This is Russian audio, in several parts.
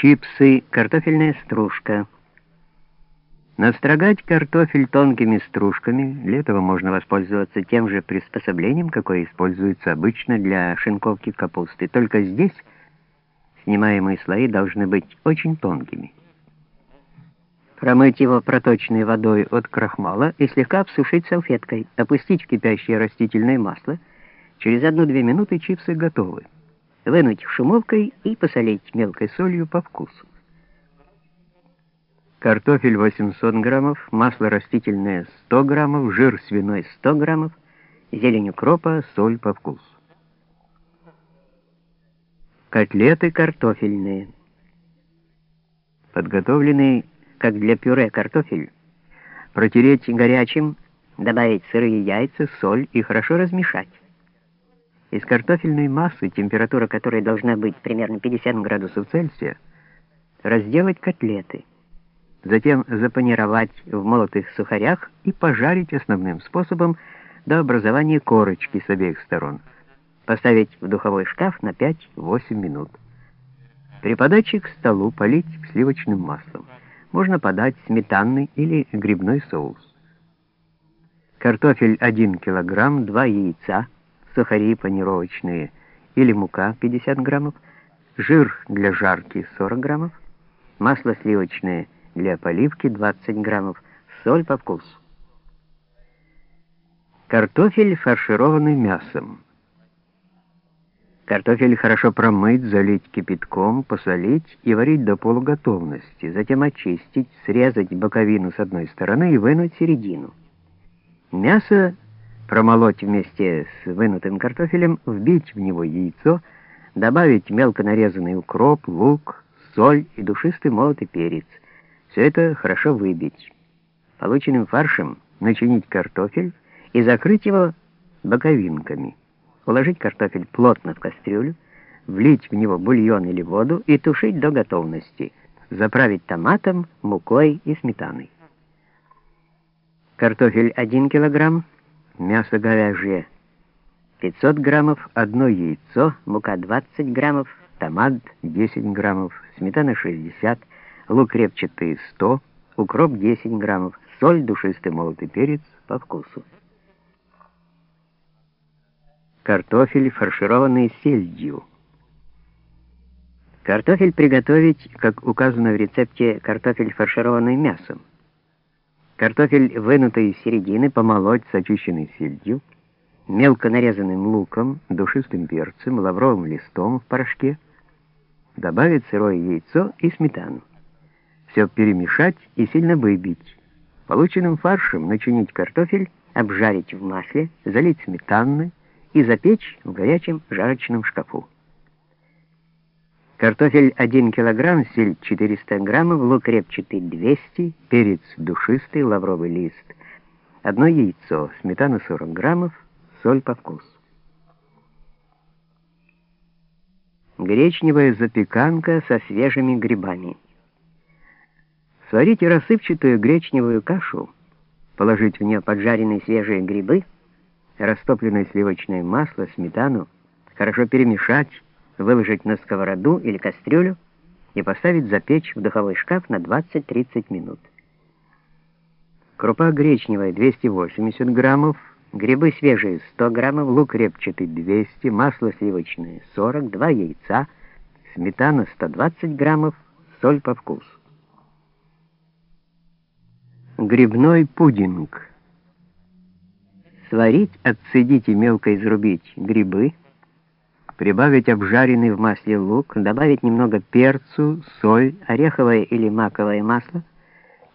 Чипсы, картофельная стружка. Настрогать картофель тонкими стружками, для этого можно воспользоваться тем же приспособлением, какое используется обычно для шинковки капусты. Только здесь снимаемые слои должны быть очень тонкими. Промыть его проточной водой от крахмала и слегка обсушить салфеткой, опустить в кипящее растительное масло. Через 1-2 минуты чипсы готовы вынуть шумовкой и посолить мелкой солью по вкусу. Картофель 800 граммов, масло растительное 100 граммов, жир свиной 100 граммов, зелень укропа, соль по вкусу. Котлеты картофельные. Подготовленный, как для пюре, картофель. Протереть горячим, добавить сырые яйца, соль и хорошо размешать. Из картофельной массы, температура которой должна быть примерно 50 градусов Цельсия, разделать котлеты. Затем запанировать в молотых сухарях и пожарить основным способом до образования корочки с обеих сторон. Поставить в духовой шкаф на 5-8 минут. При подаче к столу полить сливочным маслом. Можно подать сметанный или грибной соус. Картофель 1 кг, 2 яйца, сухари панировочные или мука 50 граммов, жир для жарки 40 граммов, масло сливочное для поливки 20 граммов, соль по вкусу. Картофель, фаршированный мясом. Картофель хорошо промыть, залить кипятком, посолить и варить до полуготовности, затем очистить, срезать боковину с одной стороны и вынуть середину. Мясо промолоть вместе с вынутым картофелем, вбить в него яйцо, добавить мелко нарезанный укроп, лук, соль и душистый молотый перец. Все это хорошо выбить. Полученным фаршем начинить картофель и закрыть его боковинками. Уложить картофель плотно в кастрюлю, влить в него бульон или воду и тушить до готовности. Заправить томатом, мукой и сметаной. Картофель 1 килограмм, мясо говяжье 500 граммов, одно яйцо, мука 20 граммов, томат 10 граммов, сметана 60, лук репчатый 100, укроп 10 граммов, соль, душистый молотый перец по вкусу. Картофель, фаршированный сельдью. Картофель приготовить, как указано в рецепте, картофель, фаршированный мясом. Картофель, вынутый из середины, помолоть с очищенной сельдью, мелко нарезанным луком, душистым перцем, лавровым листом в порошке, добавить сырое яйцо и сметану. Все перемешать и сильно выбить. Полученным фаршем начинить картофель, обжарить в масле, залить сметаной и запечь в горячем жарочном шкафу. Картофель 1 кг, сель 400 граммов, лук репчатый 200, перец душистый, лавровый лист, одно яйцо, сметана 40 граммов, соль по вкусу. Гречневая запеканка со свежими грибами. Сварите рассыпчатую гречневую кашу, положить в нее поджаренные свежие грибы, растопленное сливочное масло, сметану, хорошо перемешать, выложить на сковороду или кастрюлю и поставить запечь в духовой шкаф на 20-30 минут. Крупа гречневая 280 граммов, грибы свежие 100 граммов, лук репчатый 200, масло сливочное 40, 2 яйца, сметана 120 граммов, соль по вкусу. Грибной пудинг. Сварить, отцедить и мелко изрубить грибы – прибавить обжаренный в масле лук, добавить немного перцу, соль, ореховое или маковое масло,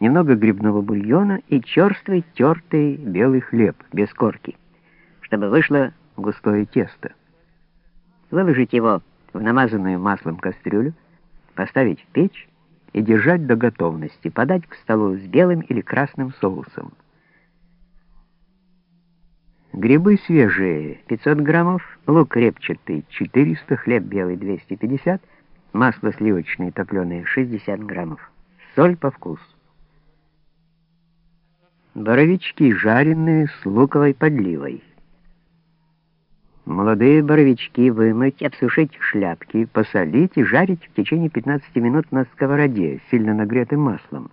немного грибного бульона и черствый тертый белый хлеб без корки, чтобы вышло густое тесто. Выложить его в намазанную маслом кастрюлю, поставить в печь и держать до готовности, подать к столу с белым или красным соусом. Грибы свежие 500 граммов, лук репчатый 400, хлеб белый 250, масло сливочное топленое 60 граммов, соль по вкусу. Боровички жареные с луковой подливой. Молодые боровички вымыть, обсушить шляпки, посолить и жарить в течение 15 минут на сковороде, сильно нагретым маслом.